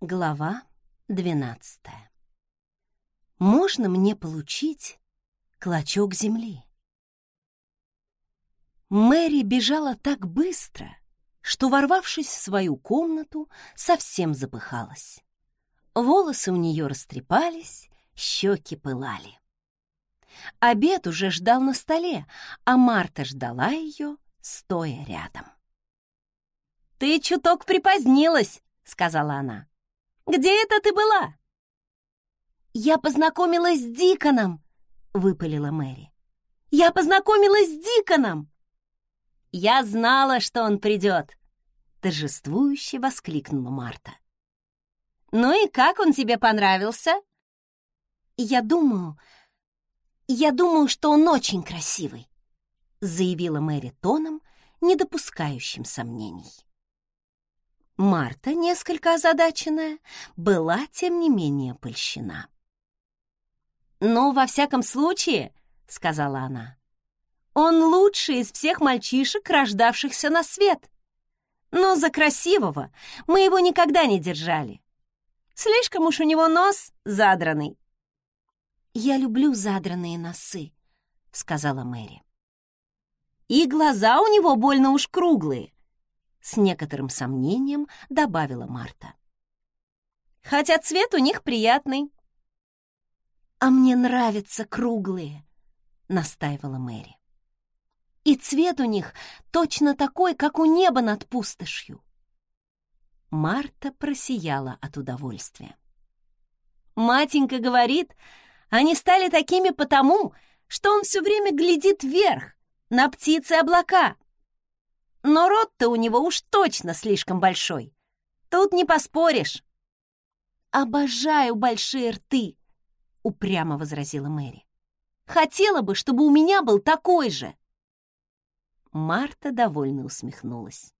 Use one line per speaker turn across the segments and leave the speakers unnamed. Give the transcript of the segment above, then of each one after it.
Глава 12 Можно мне получить клочок земли? Мэри бежала так быстро, что, ворвавшись в свою комнату, совсем запыхалась. Волосы у нее растрепались, щеки пылали. Обед уже ждал на столе, а Марта ждала ее, стоя рядом. «Ты чуток припозднилась», — сказала она. Где это ты была?» «Я познакомилась с Диконом», — выпалила Мэри. «Я познакомилась с Диконом!» «Я знала, что он придет!» — торжествующе воскликнула Марта. «Ну и как он тебе понравился?» «Я думаю, я думаю, что он очень красивый», — заявила Мэри тоном, не допускающим сомнений. Марта, несколько озадаченная, была, тем не менее, польщена. «Ну, во всяком случае», — сказала она, — «он лучший из всех мальчишек, рождавшихся на свет. Но за красивого мы его никогда не держали. Слишком уж у него нос задранный». «Я люблю задранные носы», — сказала Мэри. «И глаза у него больно уж круглые», с некоторым сомнением добавила Марта. Хотя цвет у них приятный. А мне нравятся круглые, настаивала Мэри. И цвет у них точно такой, как у неба над пустошью. Марта просияла от удовольствия. Матенька говорит, они стали такими потому, что он все время глядит вверх, на птицы облака. Но рот-то у него уж точно слишком большой. Тут не поспоришь. «Обожаю большие рты», — упрямо возразила Мэри. «Хотела бы, чтобы у меня был такой же». Марта довольно усмехнулась.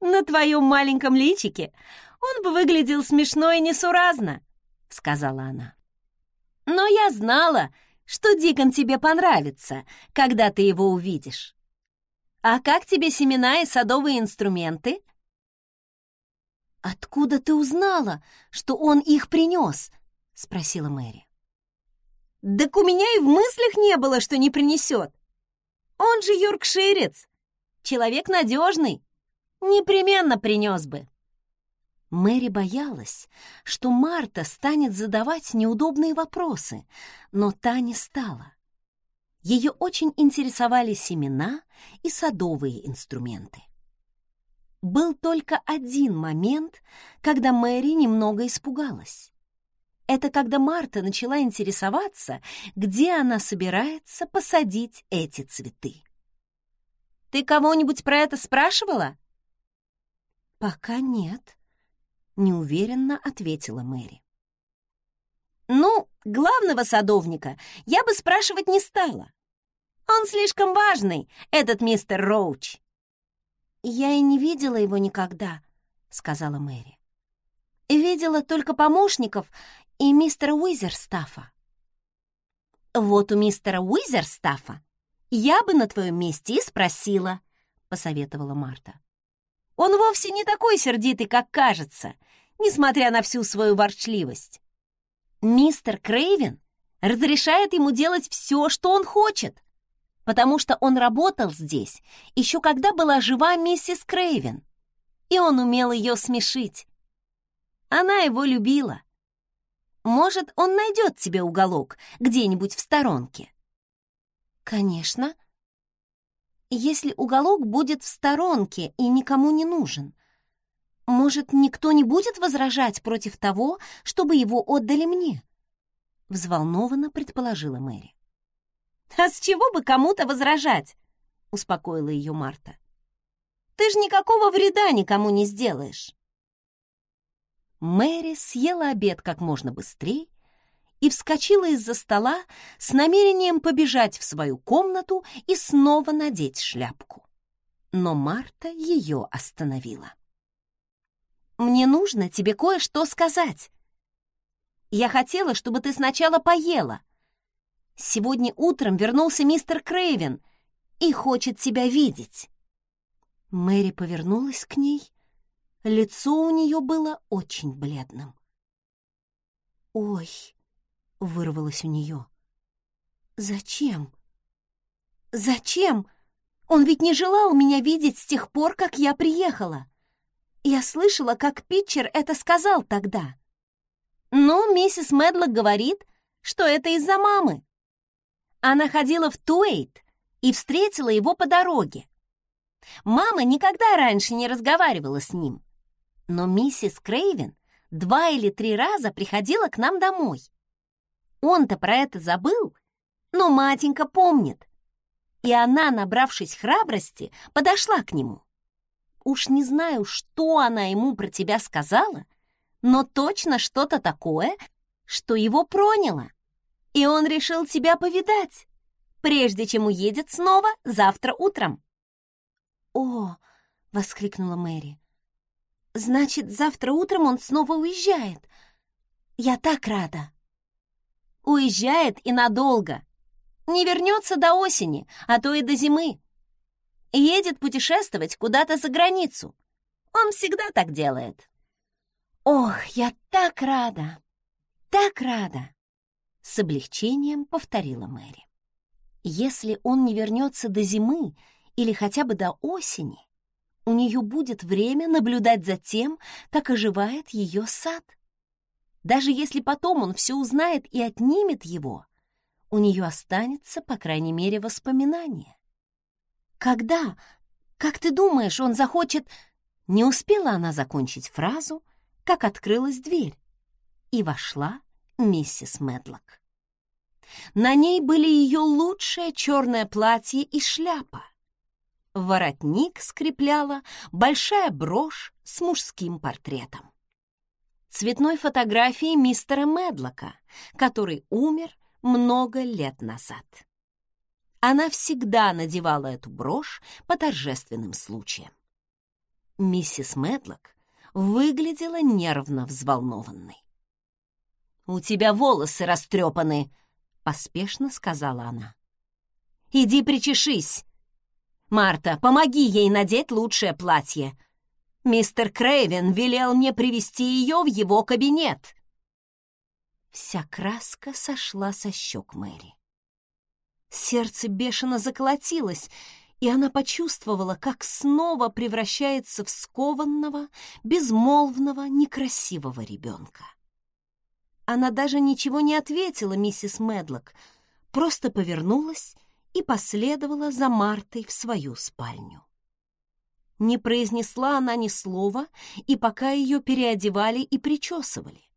«На твоем маленьком личике он бы выглядел смешно и несуразно», — сказала она. «Но я знала, что Дикон тебе понравится, когда ты его увидишь. «А как тебе семена и садовые инструменты?» «Откуда ты узнала, что он их принес?» — спросила Мэри. «Так у меня и в мыслях не было, что не принесет. Он же йоркширец, человек надежный, непременно принес бы». Мэри боялась, что Марта станет задавать неудобные вопросы, но та не стала. Ее очень интересовали семена и садовые инструменты. Был только один момент, когда Мэри немного испугалась. Это когда Марта начала интересоваться, где она собирается посадить эти цветы. «Ты кого-нибудь про это спрашивала?» «Пока нет», — неуверенно ответила Мэри. «Ну, главного садовника я бы спрашивать не стала. Он слишком важный, этот мистер Роуч». «Я и не видела его никогда», — сказала Мэри. «Видела только помощников и мистера Уизерстафа». «Вот у мистера Уизерстафа я бы на твоем месте и спросила», — посоветовала Марта. «Он вовсе не такой сердитый, как кажется, несмотря на всю свою ворчливость. Мистер Крейвен разрешает ему делать все, что он хочет, потому что он работал здесь еще когда была жива миссис Крейвен, и он умел ее смешить. Она его любила. Может, он найдет тебе уголок где-нибудь в сторонке? Конечно. Если уголок будет в сторонке и никому не нужен, может, никто не будет возражать против того, чтобы его отдали мне? Взволнованно предположила Мэри. «А с чего бы кому-то возражать?» — успокоила ее Марта. «Ты ж никакого вреда никому не сделаешь». Мэри съела обед как можно быстрее и вскочила из-за стола с намерением побежать в свою комнату и снова надеть шляпку. Но Марта ее остановила. «Мне нужно тебе кое-что сказать. Я хотела, чтобы ты сначала поела, Сегодня утром вернулся мистер Крейвен и хочет тебя видеть». Мэри повернулась к ней Лицо у нее было очень бледным. «Ой!» — вырвалось у нее. «Зачем? Зачем? Он ведь не желал меня видеть с тех пор, как я приехала. Я слышала, как Питчер это сказал тогда. Но миссис Медлок говорит, что это из-за мамы. Она ходила в Туэйт и встретила его по дороге. Мама никогда раньше не разговаривала с ним. Но миссис Крейвен два или три раза приходила к нам домой. Он-то про это забыл, но матенька помнит. И она, набравшись храбрости, подошла к нему. Уж не знаю, что она ему про тебя сказала, но точно что-то такое, что его проняло. И он решил тебя повидать, прежде чем уедет снова завтра утром. «О!» — воскликнула Мэри. «Значит, завтра утром он снова уезжает. Я так рада!» «Уезжает и надолго. Не вернется до осени, а то и до зимы. Едет путешествовать куда-то за границу. Он всегда так делает». «Ох, я так рада! Так рада!» С облегчением повторила Мэри. «Если он не вернется до зимы или хотя бы до осени, у нее будет время наблюдать за тем, как оживает ее сад. Даже если потом он все узнает и отнимет его, у нее останется, по крайней мере, воспоминание. Когда, как ты думаешь, он захочет... Не успела она закончить фразу, как открылась дверь, и вошла миссис Медлок. На ней были ее лучшее черное платье и шляпа. Воротник скрепляла большая брошь с мужским портретом. Цветной фотографии мистера Медлока, который умер много лет назад. Она всегда надевала эту брошь по торжественным случаям. Миссис Медлок выглядела нервно взволнованной. «У тебя волосы растрепаны», — поспешно сказала она. «Иди причешись. Марта, помоги ей надеть лучшее платье. Мистер Крейвен велел мне привести ее в его кабинет». Вся краска сошла со щек Мэри. Сердце бешено заколотилось, и она почувствовала, как снова превращается в скованного, безмолвного, некрасивого ребенка. Она даже ничего не ответила миссис Медлок, просто повернулась и последовала за Мартой в свою спальню. Не произнесла она ни слова, и пока ее переодевали и причесывали.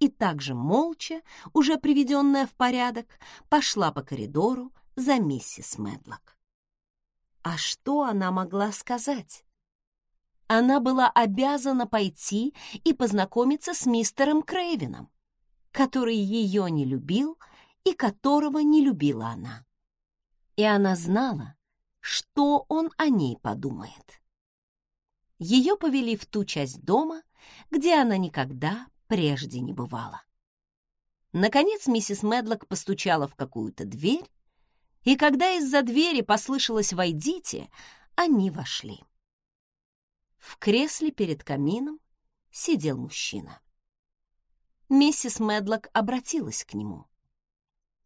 И также молча, уже приведенная в порядок, пошла по коридору за миссис Медлок. А что она могла сказать? Она была обязана пойти и познакомиться с мистером Крейвином, который ее не любил и которого не любила она. И она знала, что он о ней подумает. Ее повели в ту часть дома, где она никогда прежде не бывала. Наконец миссис Медлок постучала в какую-то дверь, и когда из-за двери послышалось «Войдите», они вошли. В кресле перед камином сидел мужчина. Миссис Медлок обратилась к нему.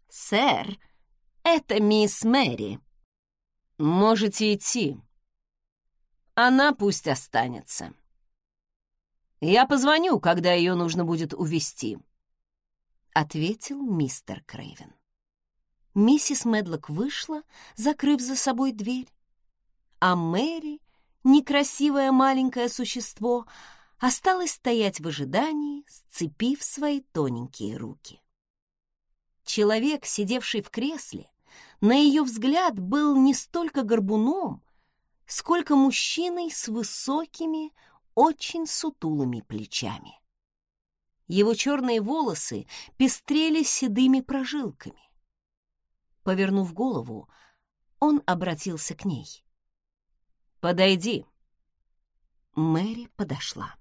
«Сэр, это мисс Мэри. Можете идти. Она пусть останется. Я позвоню, когда ее нужно будет увезти», — ответил мистер Крейвен. Миссис Медлок вышла, закрыв за собой дверь, а Мэри, некрасивое маленькое существо, осталась стоять в ожидании, сцепив свои тоненькие руки. Человек, сидевший в кресле, на ее взгляд был не столько горбуном, сколько мужчиной с высокими, очень сутулыми плечами. Его черные волосы пестрели седыми прожилками. Повернув голову, он обратился к ней. «Подойди». Мэри подошла.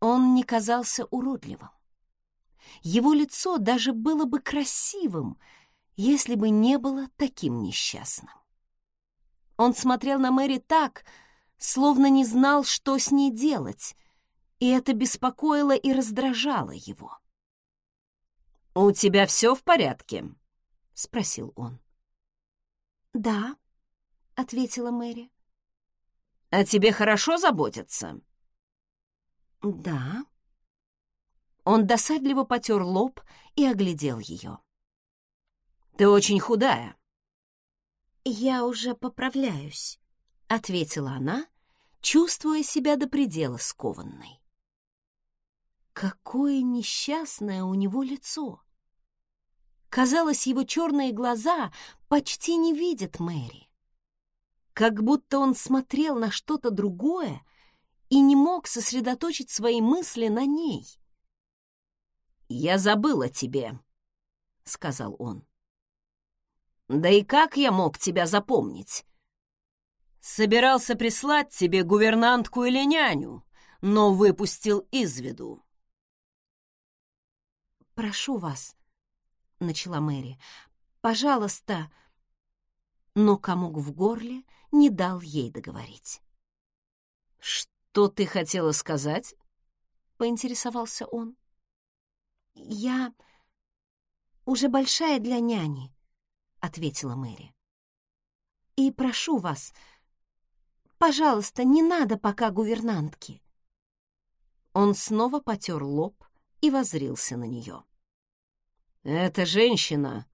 Он не казался уродливым. Его лицо даже было бы красивым, если бы не было таким несчастным. Он смотрел на Мэри так, словно не знал, что с ней делать, и это беспокоило и раздражало его.
«У тебя все в порядке?» — спросил он.
«Да», — ответила Мэри.
«О тебе хорошо заботятся?»
«Да». Он досадливо потер лоб и оглядел ее.
«Ты очень худая».
«Я уже поправляюсь», — ответила она, чувствуя себя до предела скованной. Какое несчастное у него лицо! Казалось, его черные глаза почти не видят Мэри. Как будто он смотрел на что-то другое и не мог сосредоточить свои мысли на ней.
«Я забыл о тебе», — сказал он. «Да и как я мог тебя запомнить? Собирался прислать тебе гувернантку или няню, но выпустил из виду.
«Прошу вас», — начала Мэри, — «пожалуйста». Но комок в горле не дал ей договорить.
«Что ты хотела сказать?» — поинтересовался он.
«Я уже большая для няни», — ответила Мэри. «И прошу вас, пожалуйста, не надо пока гувернантки». Он снова потер лоб, и возрился на нее.
«Эта женщина,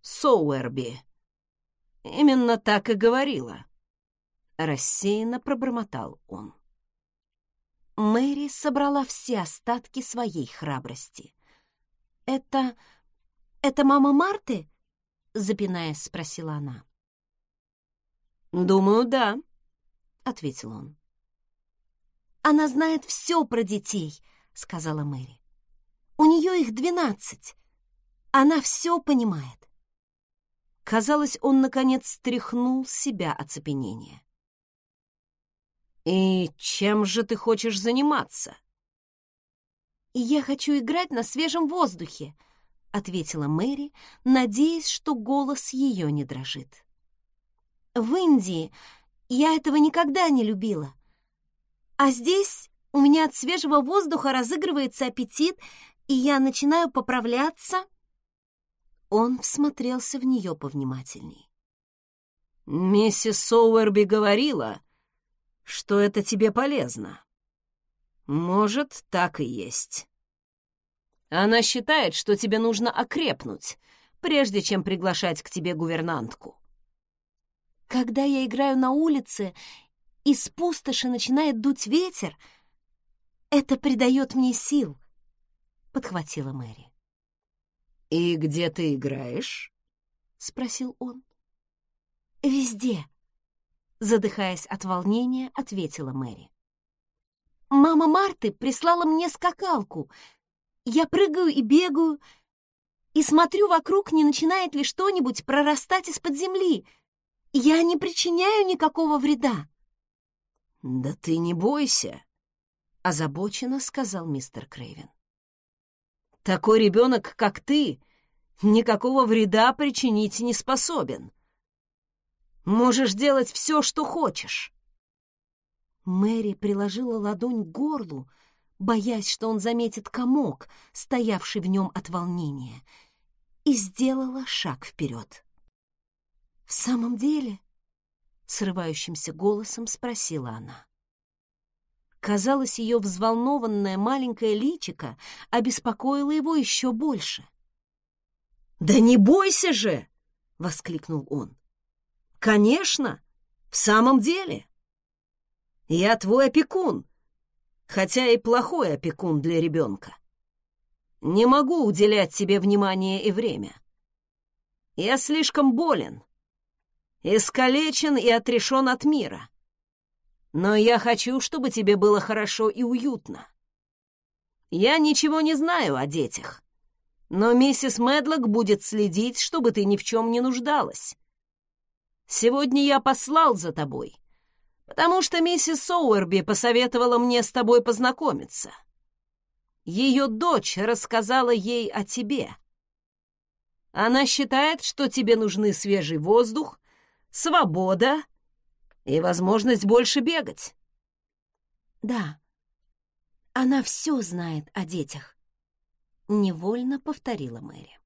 Соуэрби, именно так и говорила», — рассеянно пробормотал он.
Мэри собрала все остатки своей храбрости. «Это... это мама Марты?» — запинаясь, спросила она.
«Думаю, да», — ответил он.
«Она знает все про детей», — сказала Мэри. У нее их двенадцать. Она все понимает. Казалось, он, наконец, стряхнул с себя оцепенение.
«И чем же ты хочешь заниматься?»
«Я хочу играть на свежем воздухе», — ответила Мэри, надеясь, что голос ее не дрожит. «В Индии я этого никогда не любила. А здесь у меня от свежего воздуха разыгрывается аппетит, и я начинаю поправляться...» Он всмотрелся в нее повнимательней.
«Миссис Соуэрби говорила, что это тебе полезно. Может, так и есть. Она считает, что тебе нужно окрепнуть, прежде чем приглашать к тебе гувернантку.
Когда я играю на улице, из пустоши начинает дуть ветер, это придает мне сил подхватила Мэри.
«И где ты играешь?»
— спросил он. «Везде», — задыхаясь от волнения, ответила Мэри. «Мама Марты прислала мне скакалку. Я прыгаю и бегаю, и смотрю вокруг, не начинает ли что-нибудь прорастать из-под земли. Я не причиняю никакого вреда».
«Да ты не бойся», — озабоченно сказал мистер Крейвен. Такой ребенок, как ты, никакого вреда причинить не способен. Можешь делать все, что хочешь.
Мэри приложила ладонь к горлу, боясь, что он заметит комок, стоявший в нем от волнения, и сделала шаг вперед. «В самом деле?» — срывающимся голосом спросила она. Казалось, ее взволнованное маленькое личико обеспокоило его еще больше.
«Да не бойся же!» — воскликнул он. «Конечно! В самом деле! Я твой опекун, хотя и плохой опекун для ребенка. Не могу уделять тебе внимание и время. Я слишком болен, искалечен и отрешен от мира. Но я хочу, чтобы тебе было хорошо и уютно. Я ничего не знаю о детях, но миссис Медлок будет следить, чтобы ты ни в чем не нуждалась. Сегодня я послал за тобой, потому что миссис Соуэрби посоветовала мне с тобой познакомиться. Ее дочь рассказала ей о тебе. Она считает, что тебе нужны свежий воздух, свобода И возможность больше бегать.
Да, она все знает о детях. Невольно повторила Мэри.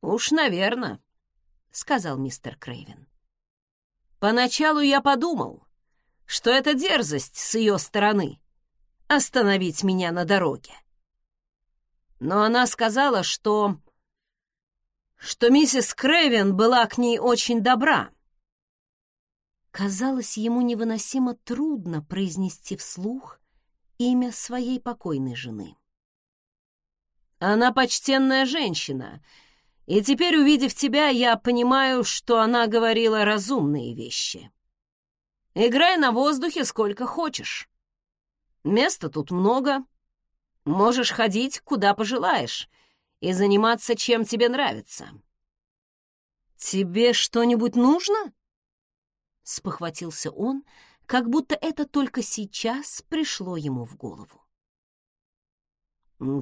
«Уж, наверное», — сказал мистер Крейвен. «Поначалу я подумал, что это дерзость с ее стороны — остановить меня на дороге. Но она сказала, что... что миссис Крейвен была к ней очень добра».
Казалось, ему невыносимо трудно произнести вслух имя своей покойной жены.
«Она почтенная женщина», и теперь, увидев тебя, я понимаю, что она говорила разумные вещи. Играй на воздухе сколько хочешь. Места тут много. Можешь ходить, куда пожелаешь, и заниматься, чем тебе нравится. «Тебе что-нибудь нужно?» Спохватился он, как будто это только сейчас пришло ему в голову.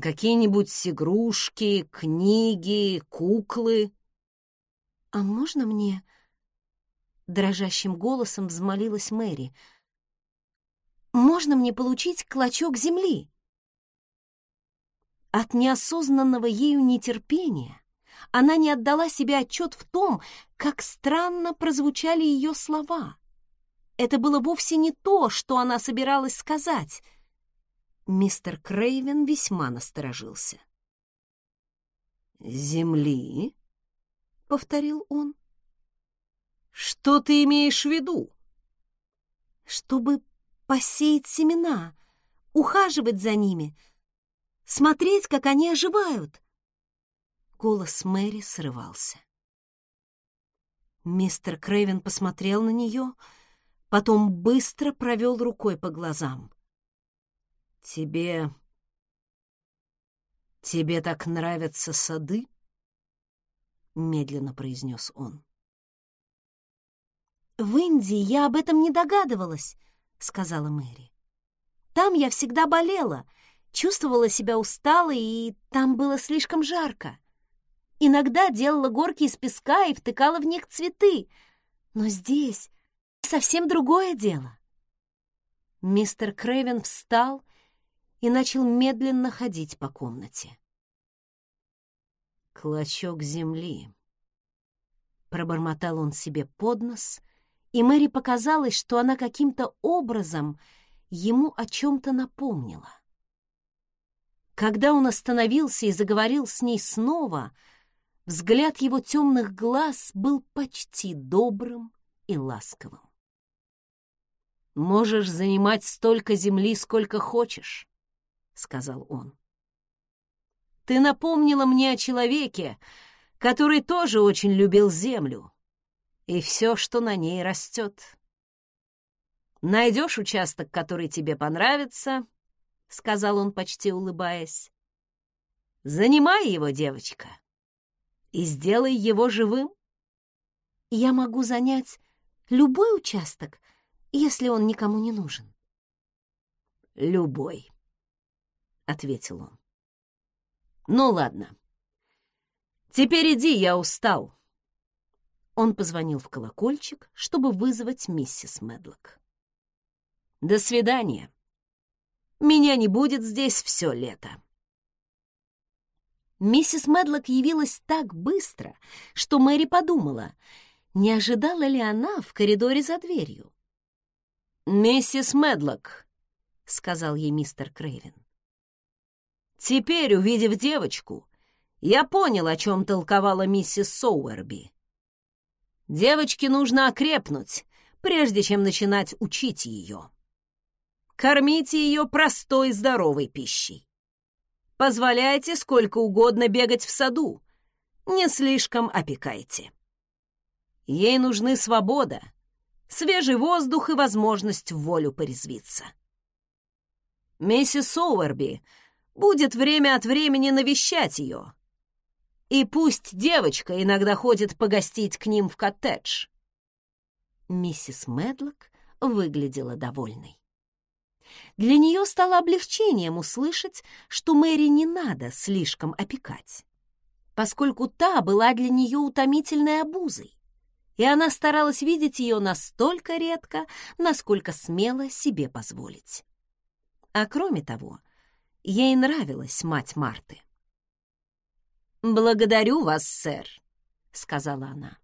Какие-нибудь игрушки, книги, куклы.
А можно мне... Дрожащим голосом взмолилась Мэри. «Можно мне получить клочок земли?» От неосознанного ею нетерпения она не отдала себе отчет в том, как странно прозвучали ее слова. Это было вовсе не то, что она собиралась сказать — Мистер Крейвен весьма насторожился.
«Земли?» — повторил он. «Что ты имеешь в виду?»
«Чтобы посеять семена, ухаживать за ними, смотреть, как они оживают». Голос Мэри срывался. Мистер Крейвен посмотрел на нее, потом быстро провел рукой по глазам.
«Тебе... тебе так нравятся сады?» — медленно произнес он.
«В Индии я об этом не догадывалась», — сказала Мэри. «Там я всегда болела, чувствовала себя усталой, и там было слишком жарко. Иногда делала горки из песка и втыкала в них цветы, но здесь совсем другое дело». Мистер Крейвен встал и начал медленно ходить по комнате.
«Клочок земли», — пробормотал он себе под нос, и Мэри показалось, что она каким-то образом ему о чем-то напомнила. Когда он остановился и заговорил с ней снова, взгляд его темных глаз был почти добрым и ласковым. «Можешь занимать столько земли, сколько хочешь. — сказал он. «Ты напомнила мне о человеке, который тоже очень любил землю и все, что на ней растет. Найдешь участок, который тебе понравится, — сказал он, почти улыбаясь. Занимай его, девочка, и сделай его живым.
Я могу занять любой участок, если он никому не нужен.
Любой. — ответил он. «Ну ладно. Теперь иди, я устал». Он позвонил в колокольчик, чтобы вызвать миссис Медлок. «До свидания. Меня не будет здесь все лето».
Миссис Медлок явилась так быстро, что Мэри подумала, не ожидала ли она в коридоре за дверью.
«Миссис Медлок», — сказал ей мистер Крейвен. Теперь, увидев девочку, я понял, о чем толковала миссис Соуэрби. Девочке нужно окрепнуть, прежде чем начинать учить ее. Кормите ее простой здоровой пищей. Позволяйте сколько угодно бегать в саду, не слишком опекайте. Ей нужны свобода, свежий воздух и возможность в волю порезвиться. Миссис Соуэрби — будет время от времени навещать ее. И пусть девочка иногда ходит погостить к ним в коттедж.
Миссис Медлок выглядела довольной. Для нее стало облегчением услышать, что Мэри не надо слишком опекать, поскольку та была для нее утомительной обузой. и она старалась видеть ее настолько редко, насколько смело себе позволить. А кроме того, ей нравилась мать Марты. «Благодарю вас, сэр», — сказала она.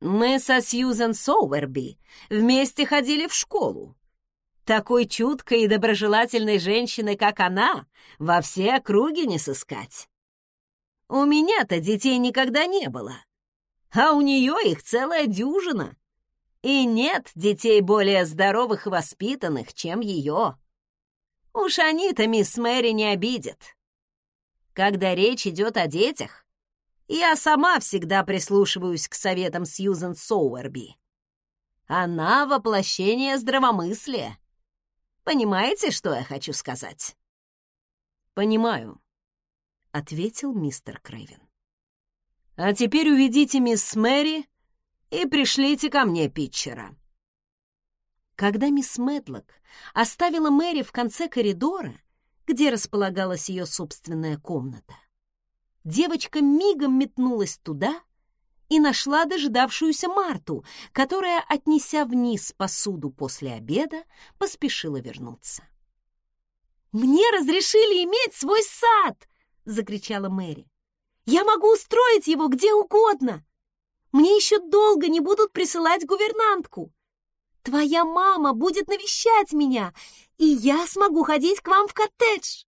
«Мы со Сьюзен Соуэрби вместе ходили в школу. Такой чуткой и доброжелательной женщины, как она, во все округи не сыскать. У меня-то детей никогда не было, а у нее их целая дюжина. И нет детей более здоровых и воспитанных, чем ее. Уж они-то мисс Мэри не обидят. Когда речь идет о детях, я сама всегда прислушиваюсь к советам Сьюзен Соуэрби. Она — воплощение здравомыслия. Понимаете, что я хочу сказать?» «Понимаю», — ответил мистер Крейвен. «А теперь уведите мисс Мэри и пришлите ко мне питчера». Когда мисс Медлок оставила Мэри в конце коридора, где располагалась ее собственная комната, девочка мигом метнулась туда и нашла дожидавшуюся Марту, которая, отнеся вниз посуду после обеда, поспешила вернуться. «Мне разрешили иметь свой сад!» — закричала Мэри. «Я могу устроить его где угодно! Мне еще долго не будут присылать гувернантку! Твоя мама будет навещать меня, и я смогу ходить к вам в коттедж!»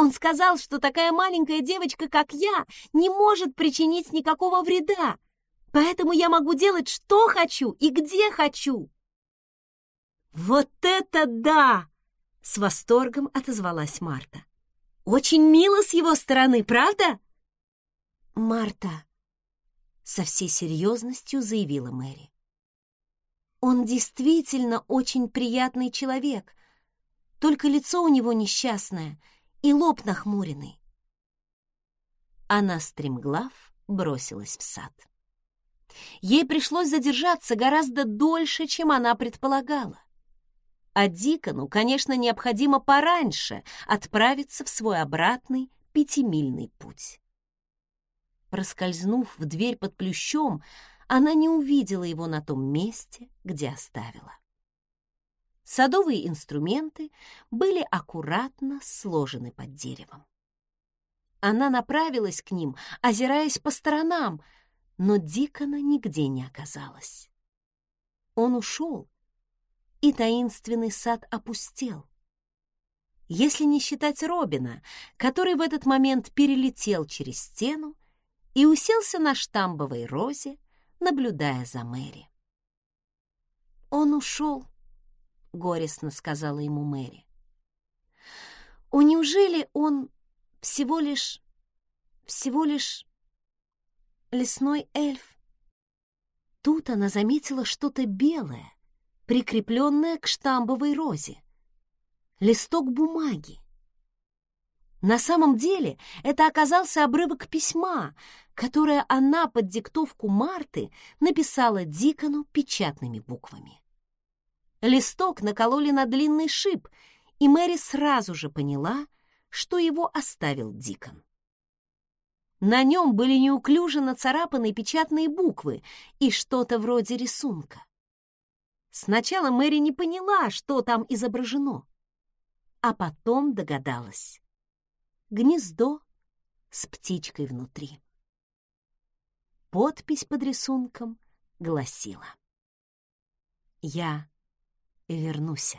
Он сказал, что такая маленькая девочка, как я, не может причинить никакого вреда, поэтому я могу делать, что хочу и где хочу. «Вот это да!» — с восторгом отозвалась Марта. «Очень мило с его стороны, правда?» «Марта», — со всей серьезностью заявила Мэри. «Он действительно очень приятный человек, только лицо у него несчастное — и лоб нахмуренный. Она стремглав бросилась в сад. Ей пришлось задержаться гораздо дольше, чем она предполагала. А Дикону, конечно, необходимо пораньше отправиться в свой обратный пятимильный путь. Проскользнув в дверь под плющом, она не увидела его на том месте, где оставила. Садовые инструменты были аккуратно сложены под деревом. Она направилась к ним, озираясь по сторонам, но Дикона нигде не оказалось. Он ушел, и таинственный сад опустел. Если не считать Робина, который в этот момент перелетел через стену и уселся на штамбовой розе, наблюдая за Мэри. Он ушел, — горестно сказала ему Мэри. «О, неужели он всего лишь... всего лишь... лесной эльф?» Тут она заметила что-то белое, прикрепленное к штамбовой розе. Листок бумаги. На самом деле это оказался обрывок письма, которое она под диктовку Марты написала Дикону печатными буквами. Листок накололи на длинный шип, и Мэри сразу же поняла, что его оставил Дикон. На нем были неуклюже нацарапаны печатные буквы и что-то вроде рисунка. Сначала Мэри не поняла, что там изображено, а потом догадалась. Гнездо с птичкой внутри. Подпись под рисунком гласила «Я вернуся.